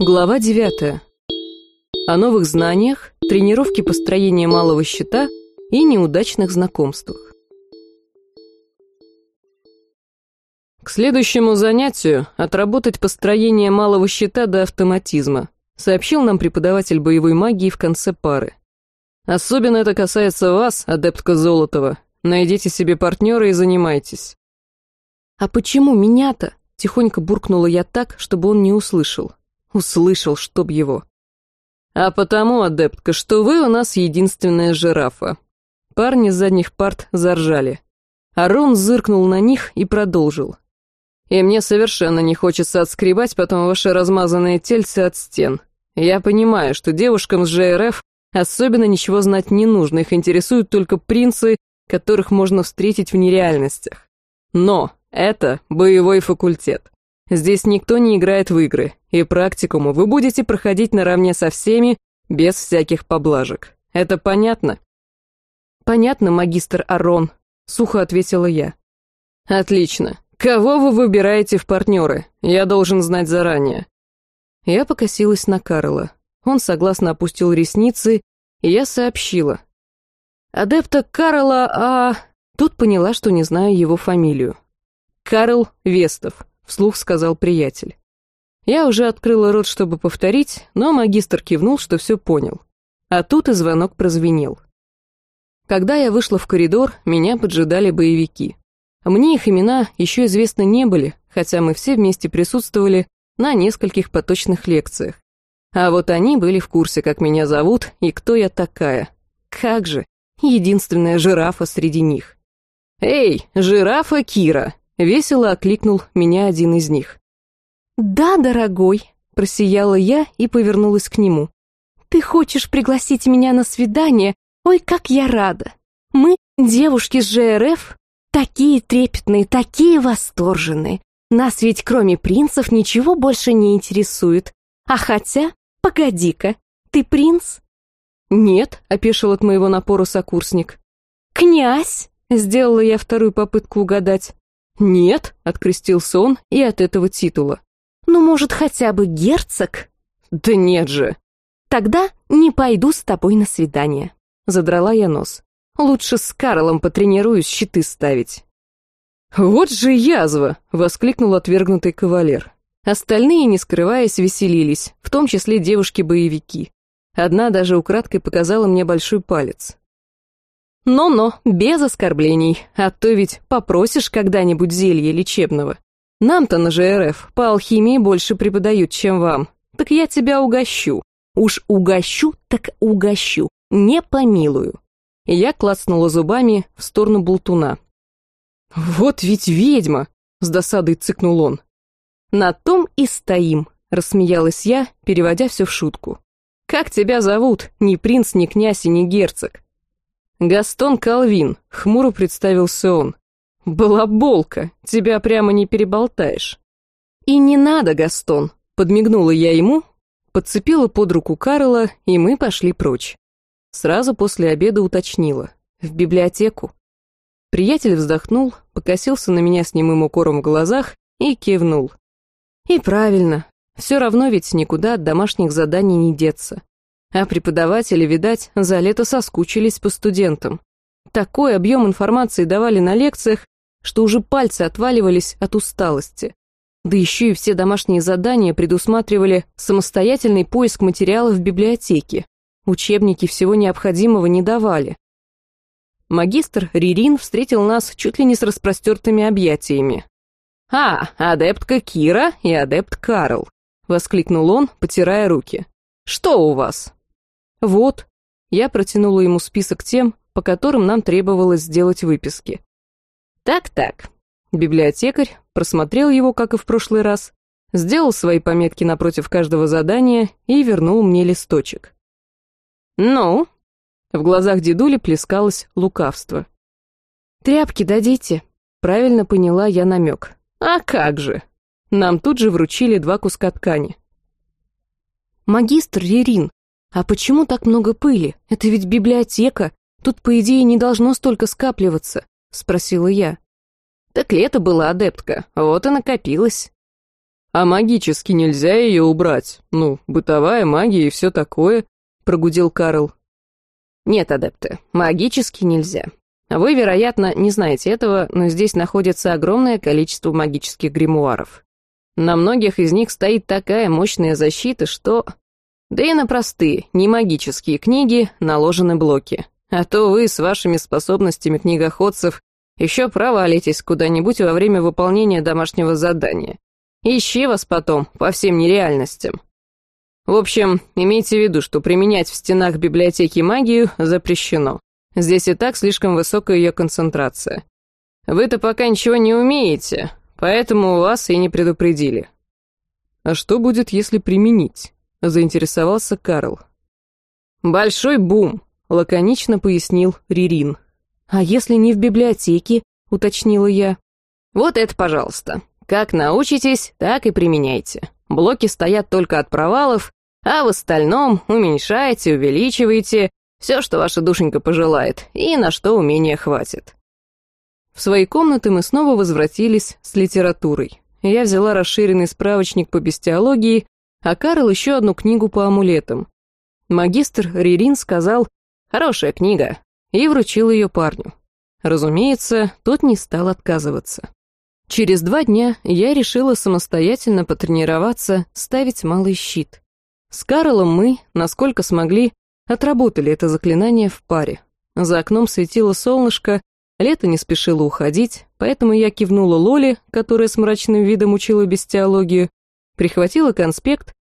Глава 9. О новых знаниях, тренировке построения малого щита и неудачных знакомствах. К следующему занятию отработать построение малого щита до автоматизма, сообщил нам преподаватель боевой магии в конце пары. Особенно это касается вас, адептка Золотова. Найдите себе партнера и занимайтесь. А почему меня-то? Тихонько буркнула я так, чтобы он не услышал. Услышал, чтоб его. А потому, адептка, что вы у нас единственная жирафа. Парни с задних парт заржали. Арон зыркнул на них и продолжил. И мне совершенно не хочется отскребать потом ваши размазанные тельцы от стен. Я понимаю, что девушкам с ЖРФ особенно ничего знать не нужно, их интересуют только принцы, которых можно встретить в нереальностях. Но это боевой факультет. Здесь никто не играет в игры, и практикуму вы будете проходить наравне со всеми, без всяких поблажек. Это понятно?» «Понятно, магистр Арон», — сухо ответила я. «Отлично. Кого вы выбираете в партнеры? Я должен знать заранее». Я покосилась на Карла. Он согласно опустил ресницы, и я сообщила. «Адепта Карла, а...» Тут поняла, что не знаю его фамилию. «Карл Вестов», — вслух сказал приятель. Я уже открыла рот, чтобы повторить, но магистр кивнул, что все понял. А тут и звонок прозвенел. Когда я вышла в коридор, меня поджидали боевики. Мне их имена еще известны не были, хотя мы все вместе присутствовали на нескольких поточных лекциях. А вот они были в курсе, как меня зовут и кто я такая. Как же, единственная жирафа среди них. «Эй, жирафа Кира!» — весело окликнул меня один из них. «Да, дорогой», — просияла я и повернулась к нему. «Ты хочешь пригласить меня на свидание? Ой, как я рада! Мы, девушки с ЖРФ, такие трепетные, такие восторженные. Нас ведь кроме принцев ничего больше не интересует. А хотя, погоди-ка, ты принц?» «Нет», — опешил от моего напора сокурсник. «Князь?» — сделала я вторую попытку угадать. «Нет», — открестился он и от этого титула. Ну, может, хотя бы герцог? Да нет же. Тогда не пойду с тобой на свидание. Задрала я нос. Лучше с Карлом потренируюсь щиты ставить. Вот же язва! Воскликнул отвергнутый кавалер. Остальные, не скрываясь, веселились, в том числе девушки-боевики. Одна даже украдкой показала мне большой палец. Но-но, без оскорблений, а то ведь попросишь когда-нибудь зелье лечебного. Нам-то на ЖРФ по алхимии больше преподают, чем вам. Так я тебя угощу. Уж угощу, так угощу. Не помилую. Я клацнула зубами в сторону болтуна. «Вот ведь ведьма!» — с досадой цыкнул он. «На том и стоим», — рассмеялась я, переводя все в шутку. «Как тебя зовут? Ни принц, ни князь и ни герцог». «Гастон Калвин», — хмуро представился он. «Балаболка, тебя прямо не переболтаешь». «И не надо, Гастон», — подмигнула я ему, подцепила под руку Карла, и мы пошли прочь. Сразу после обеда уточнила. В библиотеку. Приятель вздохнул, покосился на меня с немым укором в глазах и кивнул. И правильно, все равно ведь никуда от домашних заданий не деться. А преподаватели, видать, за лето соскучились по студентам. Такой объем информации давали на лекциях, что уже пальцы отваливались от усталости. Да еще и все домашние задания предусматривали самостоятельный поиск материалов в библиотеке. Учебники всего необходимого не давали. Магистр Ририн встретил нас чуть ли не с распростертыми объятиями. «А, адептка Кира и адепт Карл», — воскликнул он, потирая руки. «Что у вас?» «Вот». Я протянула ему список тем, по которым нам требовалось сделать выписки. Так-так. Библиотекарь просмотрел его, как и в прошлый раз, сделал свои пометки напротив каждого задания и вернул мне листочек. «Ну?» В глазах дедули плескалось лукавство. «Тряпки дадите?» Правильно поняла я намек. «А как же?» Нам тут же вручили два куска ткани. «Магистр Рерин, а почему так много пыли? Это ведь библиотека. Тут, по идее, не должно столько скапливаться. — спросила я. «Так лето было, адептка, вот и накопилось». «А магически нельзя ее убрать? Ну, бытовая магия и все такое», — прогудел Карл. «Нет, адепты, магически нельзя. Вы, вероятно, не знаете этого, но здесь находится огромное количество магических гримуаров. На многих из них стоит такая мощная защита, что... Да и на простые, не магические книги наложены блоки. А то вы с вашими способностями книгоходцев еще провалитесь куда-нибудь во время выполнения домашнего задания. Ищи вас потом по всем нереальностям. В общем, имейте в виду, что применять в стенах библиотеки магию запрещено. Здесь и так слишком высокая ее концентрация. Вы-то пока ничего не умеете, поэтому вас и не предупредили. А что будет, если применить? Заинтересовался Карл. Большой бум, лаконично пояснил Ририн. А если не в библиотеке, уточнила я. Вот это, пожалуйста. Как научитесь, так и применяйте. Блоки стоят только от провалов, а в остальном уменьшаете, увеличиваете, все, что ваша душенька пожелает, и на что умения хватит. В свои комнаты мы снова возвратились с литературой. Я взяла расширенный справочник по бестиологии, а Карл еще одну книгу по амулетам. Магистр Ририн сказал «Хорошая книга», и вручил ее парню. Разумеется, тот не стал отказываться. Через два дня я решила самостоятельно потренироваться, ставить малый щит. С Карлом мы, насколько смогли, Отработали это заклинание в паре. За окном светило солнышко, лето не спешило уходить, поэтому я кивнула Лоле, которая с мрачным видом учила бестиологию, прихватила конспект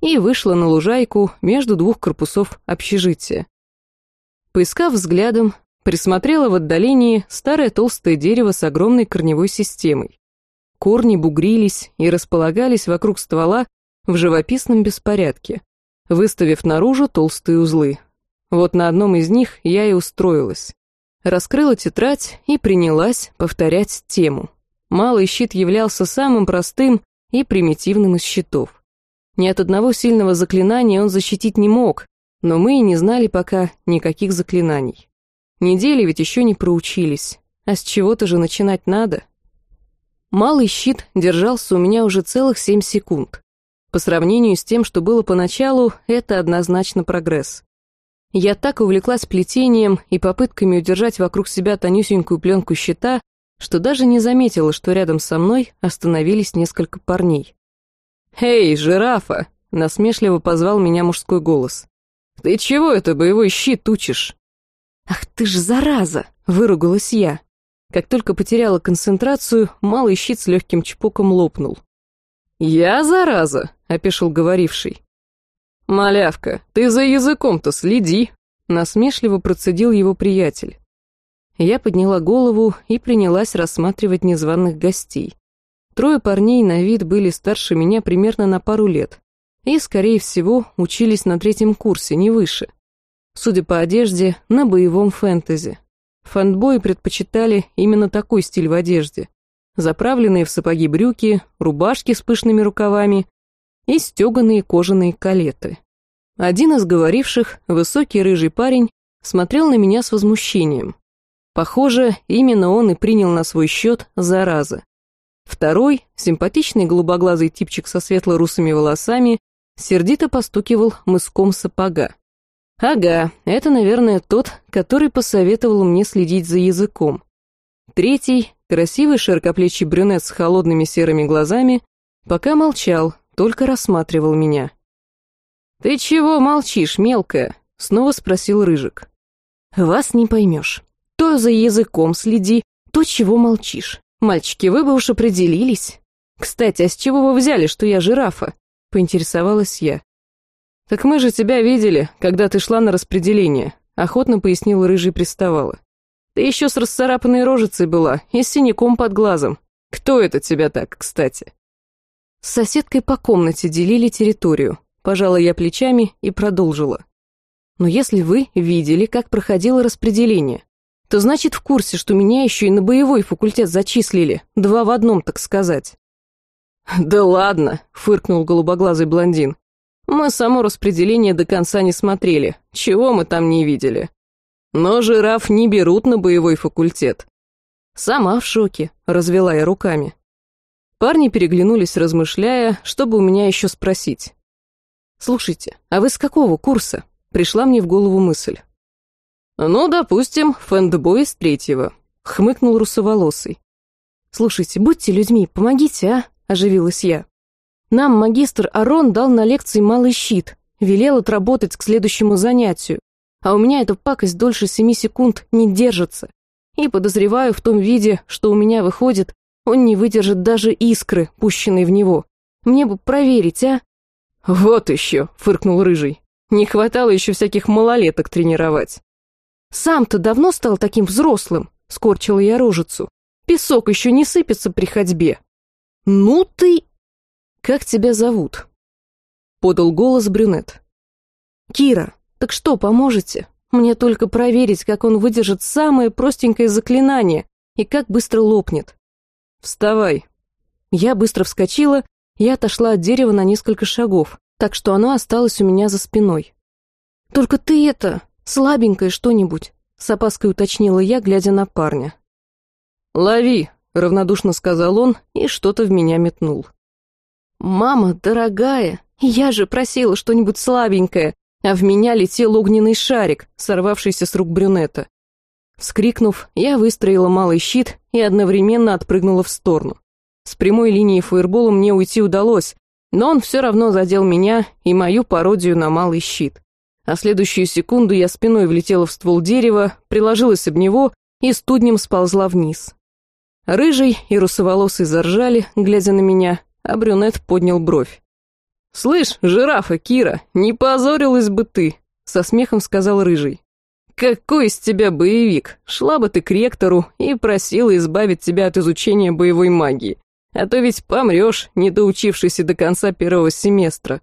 и вышла на лужайку между двух корпусов общежития. Поискав взглядом, присмотрела в отдалении старое толстое дерево с огромной корневой системой. Корни бугрились и располагались вокруг ствола в живописном беспорядке выставив наружу толстые узлы. Вот на одном из них я и устроилась. Раскрыла тетрадь и принялась повторять тему. Малый щит являлся самым простым и примитивным из щитов. Ни от одного сильного заклинания он защитить не мог, но мы и не знали пока никаких заклинаний. Недели ведь еще не проучились, а с чего-то же начинать надо. Малый щит держался у меня уже целых семь секунд. По сравнению с тем, что было поначалу, это однозначно прогресс. Я так увлеклась плетением и попытками удержать вокруг себя тонюсенькую пленку щита, что даже не заметила, что рядом со мной остановились несколько парней. «Эй, жирафа!» — насмешливо позвал меня мужской голос. «Ты чего это боевой щит учишь?» «Ах ты ж зараза!» — выругалась я. Как только потеряла концентрацию, малый щит с легким чпоком лопнул. «Я зараза!» — опешил говоривший. «Малявка, ты за языком-то следи!» — насмешливо процедил его приятель. Я подняла голову и принялась рассматривать незваных гостей. Трое парней на вид были старше меня примерно на пару лет и, скорее всего, учились на третьем курсе, не выше. Судя по одежде, на боевом фэнтези. Фандбои предпочитали именно такой стиль в одежде заправленные в сапоги брюки, рубашки с пышными рукавами и стеганые кожаные калеты. Один из говоривших, высокий рыжий парень, смотрел на меня с возмущением. Похоже, именно он и принял на свой счет зараза. Второй, симпатичный голубоглазый типчик со светло-русыми волосами, сердито постукивал мыском сапога. Ага, это, наверное, тот, который посоветовал мне следить за языком. Третий, Красивый широкоплечий брюнет с холодными серыми глазами пока молчал, только рассматривал меня. «Ты чего молчишь, мелкая?» — снова спросил Рыжик. «Вас не поймешь. То за языком следи, то чего молчишь. Мальчики, вы бы уж определились. Кстати, а с чего вы взяли, что я жирафа?» — поинтересовалась я. «Так мы же тебя видели, когда ты шла на распределение», — охотно пояснил Рыжий приставала. Ты еще с расцарапанной рожицей была и с синяком под глазом. Кто это тебя так, кстати?» С соседкой по комнате делили территорию. Пожала я плечами и продолжила. «Но если вы видели, как проходило распределение, то значит в курсе, что меня еще и на боевой факультет зачислили, два в одном, так сказать». «Да ладно», — фыркнул голубоглазый блондин. «Мы само распределение до конца не смотрели. Чего мы там не видели? Но жираф не берут на боевой факультет. Сама в шоке, развела я руками. Парни переглянулись, размышляя, чтобы у меня еще спросить. «Слушайте, а вы с какого курса?» Пришла мне в голову мысль. «Ну, допустим, фэндбой с третьего», — хмыкнул русоволосый. «Слушайте, будьте людьми, помогите, а?» — оживилась я. «Нам магистр Арон дал на лекции малый щит, велел отработать к следующему занятию, а у меня эта пакость дольше семи секунд не держится. И подозреваю в том виде, что у меня выходит, он не выдержит даже искры, пущенной в него. Мне бы проверить, а?» «Вот еще», — фыркнул Рыжий. «Не хватало еще всяких малолеток тренировать». «Сам-то давно стал таким взрослым», — скорчила я рожицу. «Песок еще не сыпется при ходьбе». «Ну ты...» «Как тебя зовут?» — подал голос брюнет. «Кира, так что, поможете? Мне только проверить, как он выдержит самое простенькое заклинание и как быстро лопнет. «Вставай!» Я быстро вскочила и отошла от дерева на несколько шагов, так что оно осталось у меня за спиной. «Только ты это, слабенькое что-нибудь», — с опаской уточнила я, глядя на парня. «Лови!» — равнодушно сказал он и что-то в меня метнул. «Мама, дорогая, я же просила что-нибудь слабенькое, а в меня летел огненный шарик, сорвавшийся с рук брюнета. Вскрикнув, я выстроила малый щит и одновременно отпрыгнула в сторону. С прямой линии фаербола мне уйти удалось, но он все равно задел меня и мою пародию на малый щит. А следующую секунду я спиной влетела в ствол дерева, приложилась об него и студнем сползла вниз. Рыжий и русоволосый заржали, глядя на меня, а брюнет поднял бровь. «Слышь, жирафа, Кира, не позорилась бы ты!» — со смехом сказал Рыжий. «Какой из тебя боевик? Шла бы ты к ректору и просила избавить тебя от изучения боевой магии. А то ведь помрешь, не доучившись и до конца первого семестра».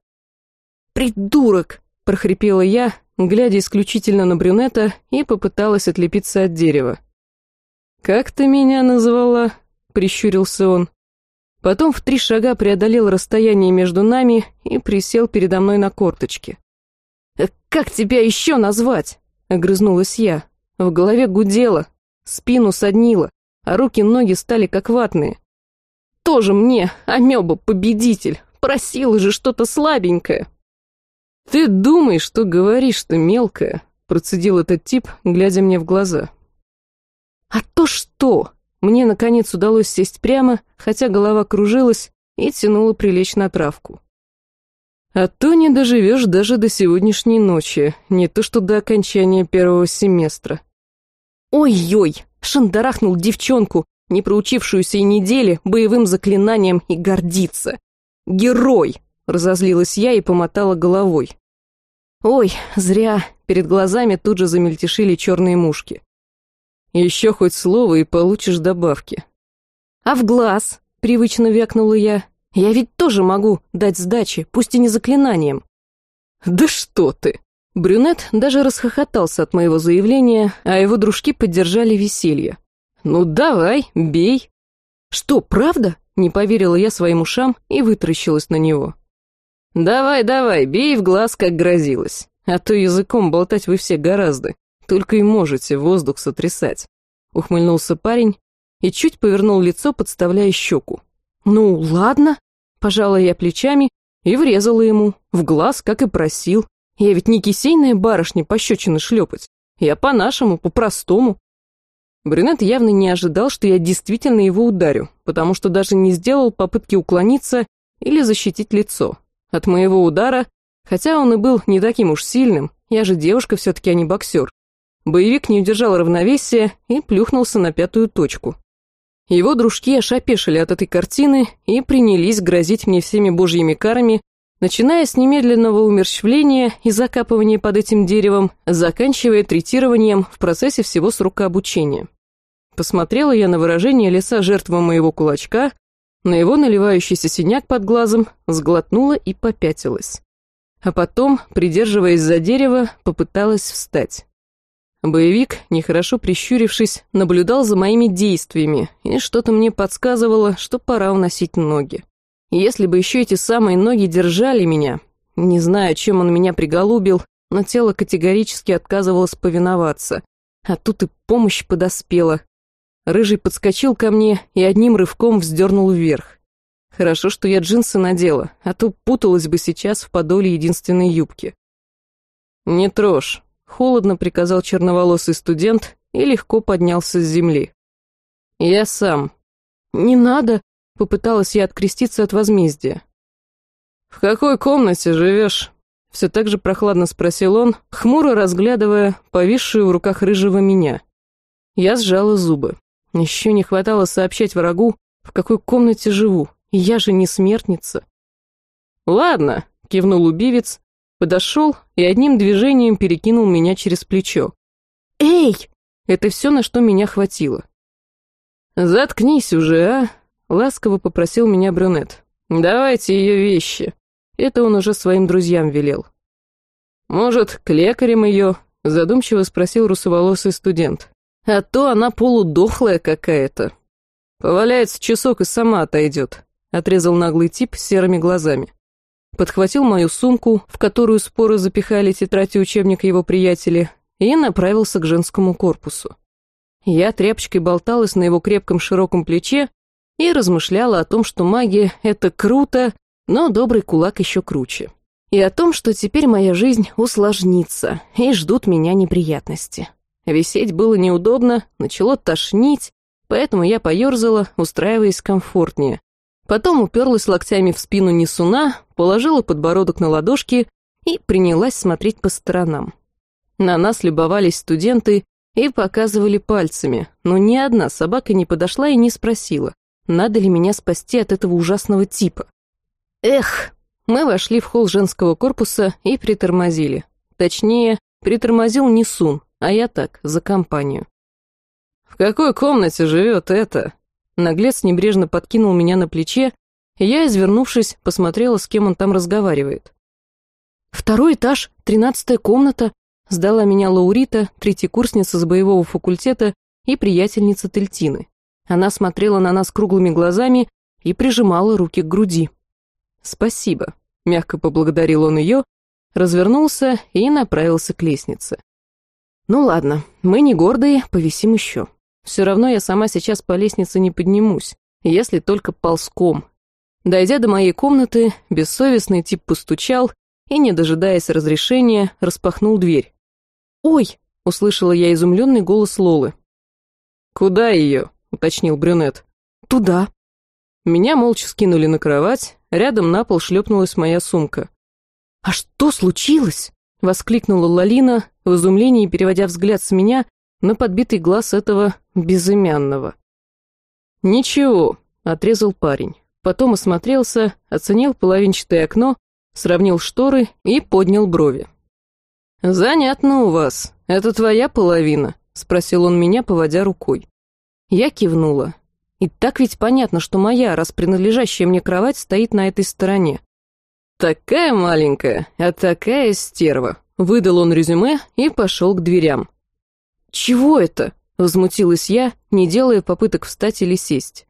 «Придурок!» — прохрипела я, глядя исключительно на брюнета, и попыталась отлепиться от дерева. «Как ты меня назвала?» — прищурился он. Потом в три шага преодолел расстояние между нами и присел передо мной на корточки. «Э, «Как тебя еще назвать?» — огрызнулась я. В голове гудело, спину соднило, а руки-ноги стали как ватные. «Тоже мне, амеба-победитель, просила же что-то слабенькое!» «Ты думаешь, что говоришь-то мелкое?» — процедил этот тип, глядя мне в глаза. «А то что?» Мне, наконец, удалось сесть прямо, хотя голова кружилась и тянула прилечь на травку. А то не доживешь даже до сегодняшней ночи, не то что до окончания первого семестра. Ой-ой, шандарахнул девчонку, не проучившуюся и недели, боевым заклинанием и гордится. Герой! Разозлилась я и помотала головой. Ой, зря, перед глазами тут же замельтешили черные мушки. Еще хоть слово и получишь добавки. А в глаз, привычно вякнула я, я ведь тоже могу дать сдачи, пусть и не заклинанием». «Да что ты!» Брюнет даже расхохотался от моего заявления, а его дружки поддержали веселье. «Ну давай, бей!» «Что, правда?» — не поверила я своим ушам и вытаращилась на него. «Давай, давай, бей в глаз, как грозилось. А то языком болтать вы все гораздо. Только и можете воздух сотрясать». Ухмыльнулся парень и чуть повернул лицо, подставляя щеку. «Ну, ладно», Пожала я плечами и врезала ему, в глаз, как и просил. Я ведь не кисейная барышня пощечины шлепать. Я по-нашему, по-простому. Брюнет явно не ожидал, что я действительно его ударю, потому что даже не сделал попытки уклониться или защитить лицо. От моего удара, хотя он и был не таким уж сильным, я же девушка все-таки, а не боксер. Боевик не удержал равновесия и плюхнулся на пятую точку. Его дружки ошапешили от этой картины и принялись грозить мне всеми божьими карами, начиная с немедленного умерщвления и закапывания под этим деревом, заканчивая третированием в процессе всего срока обучения. Посмотрела я на выражение лица жертвы моего кулачка, на его наливающийся синяк под глазом, сглотнула и попятилась. А потом, придерживаясь за дерево, попыталась встать. Боевик, нехорошо прищурившись, наблюдал за моими действиями, и что-то мне подсказывало, что пора уносить ноги. Если бы еще эти самые ноги держали меня, не знаю, чем он меня приголубил, но тело категорически отказывалось повиноваться. А тут и помощь подоспела. Рыжий подскочил ко мне и одним рывком вздернул вверх. Хорошо, что я джинсы надела, а то путалась бы сейчас в подоле единственной юбки. «Не трожь», — холодно приказал черноволосый студент и легко поднялся с земли. «Я сам». «Не надо», — попыталась я откреститься от возмездия. «В какой комнате живешь?» Все так же прохладно спросил он, хмуро разглядывая повисшую в руках рыжего меня. Я сжала зубы. Еще не хватало сообщать врагу, в какой комнате живу. Я же не смертница. «Ладно», — кивнул убивец, подошел и одним движением перекинул меня через плечо. «Эй!» — это все, на что меня хватило. «Заткнись уже, а!» — ласково попросил меня брюнет. «Давайте ее вещи». Это он уже своим друзьям велел. «Может, к лекарям ее?» — задумчиво спросил русоволосый студент. «А то она полудохлая какая-то. Поваляется часок и сама отойдет», — отрезал наглый тип с серыми глазами. Подхватил мою сумку, в которую споры запихали тетрадь и учебник его приятели, и направился к женскому корпусу. Я тряпочкой болталась на его крепком широком плече и размышляла о том, что магия — это круто, но добрый кулак еще круче. И о том, что теперь моя жизнь усложнится, и ждут меня неприятности. Висеть было неудобно, начало тошнить, поэтому я поерзала, устраиваясь комфортнее. Потом уперлась локтями в спину несуна, положила подбородок на ладошки и принялась смотреть по сторонам. На нас любовались студенты и показывали пальцами, но ни одна собака не подошла и не спросила, надо ли меня спасти от этого ужасного типа. Эх, мы вошли в холл женского корпуса и притормозили. Точнее, притормозил не Сун, а я так, за компанию. «В какой комнате живет это?» Наглец небрежно подкинул меня на плече, и я, извернувшись, посмотрела, с кем он там разговаривает. «Второй этаж, тринадцатая комната», сдала меня Лаурита, третьекурсница с боевого факультета и приятельница Тельтины. Она смотрела на нас круглыми глазами и прижимала руки к груди. «Спасибо», — мягко поблагодарил он ее, развернулся и направился к лестнице. «Ну ладно, мы не гордые, повисим еще. Все равно я сама сейчас по лестнице не поднимусь, если только ползком». Дойдя до моей комнаты, бессовестный тип постучал и, не дожидаясь разрешения, распахнул дверь. «Ой!» — услышала я изумленный голос Лолы. «Куда ее?» — уточнил брюнет. «Туда». Меня молча скинули на кровать, Рядом на пол шлепнулась моя сумка. «А что случилось?» — воскликнула Лалина, в изумлении переводя взгляд с меня на подбитый глаз этого безымянного. «Ничего», — отрезал парень. Потом осмотрелся, оценил половинчатое окно, сравнил шторы и поднял брови. «Занятно у вас. Это твоя половина?» — спросил он меня, поводя рукой. Я кивнула. И так ведь понятно, что моя, раз принадлежащая мне кровать, стоит на этой стороне. «Такая маленькая, а такая стерва», — выдал он резюме и пошел к дверям. «Чего это?» — возмутилась я, не делая попыток встать или сесть.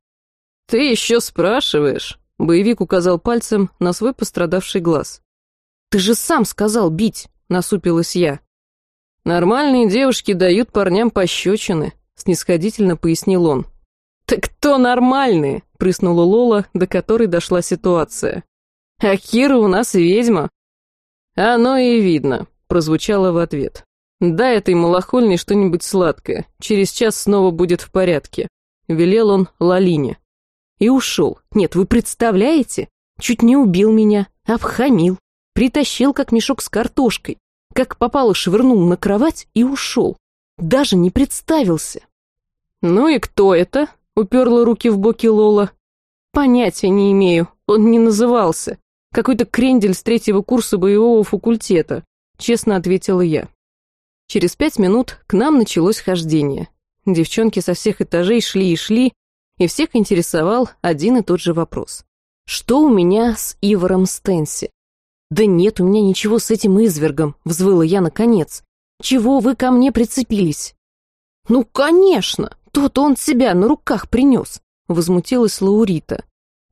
«Ты еще спрашиваешь?» — боевик указал пальцем на свой пострадавший глаз. «Ты же сам сказал бить!» — насупилась я. «Нормальные девушки дают парням пощечины», — снисходительно пояснил он. «Так кто нормальный?» — прыснула Лола, до которой дошла ситуация. «А Кира у нас ведьма». «Оно и видно», — прозвучало в ответ. «Дай этой малохольной что-нибудь сладкое, через час снова будет в порядке», — велел он Лалине. И ушел. Нет, вы представляете? Чуть не убил меня, обхамил, притащил как мешок с картошкой, как попало швырнул на кровать и ушел. Даже не представился. «Ну и кто это?» Уперла руки в боки Лола. Понятия не имею, он не назывался. Какой-то крендель с третьего курса боевого факультета, честно ответила я. Через пять минут к нам началось хождение. Девчонки со всех этажей шли и шли, и всех интересовал один и тот же вопрос. Что у меня с Ивором Стенси? «Да нет у меня ничего с этим извергом», — взвыла я наконец. «Чего вы ко мне прицепились?» «Ну, конечно! «Тот он себя на руках принес», — возмутилась Лаурита.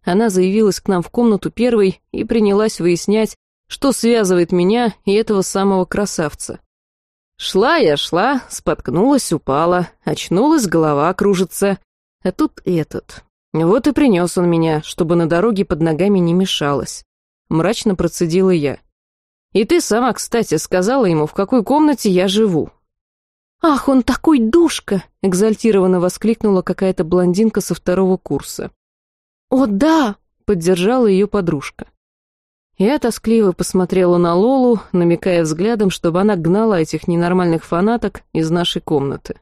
Она заявилась к нам в комнату первой и принялась выяснять, что связывает меня и этого самого красавца. Шла я, шла, споткнулась, упала, очнулась, голова кружится. А тут этот. Вот и принес он меня, чтобы на дороге под ногами не мешалось. Мрачно процедила я. И ты сама, кстати, сказала ему, в какой комнате я живу. «Ах, он такой душка!» — экзальтированно воскликнула какая-то блондинка со второго курса. «О, да!» — поддержала ее подружка. Я тоскливо посмотрела на Лолу, намекая взглядом, чтобы она гнала этих ненормальных фанаток из нашей комнаты.